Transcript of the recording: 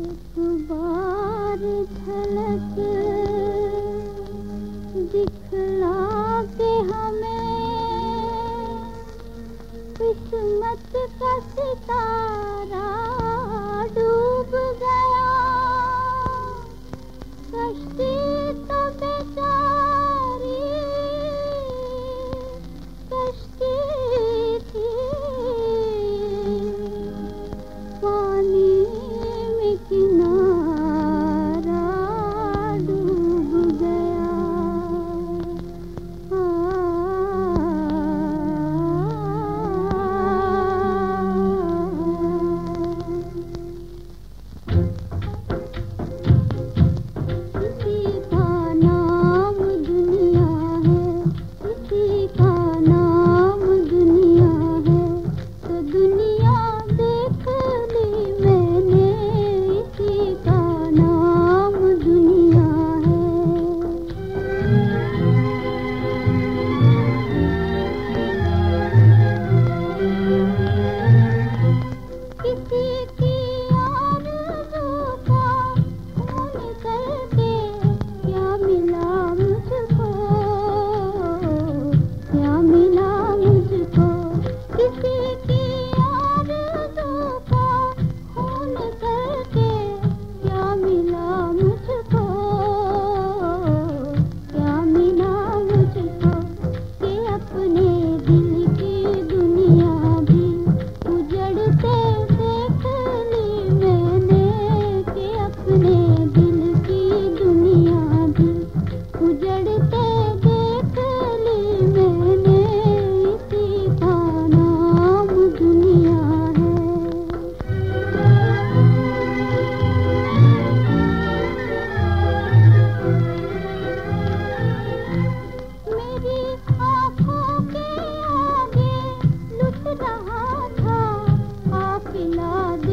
एक बार झलक दिखला के हमें। किस्मत का सितारा लगा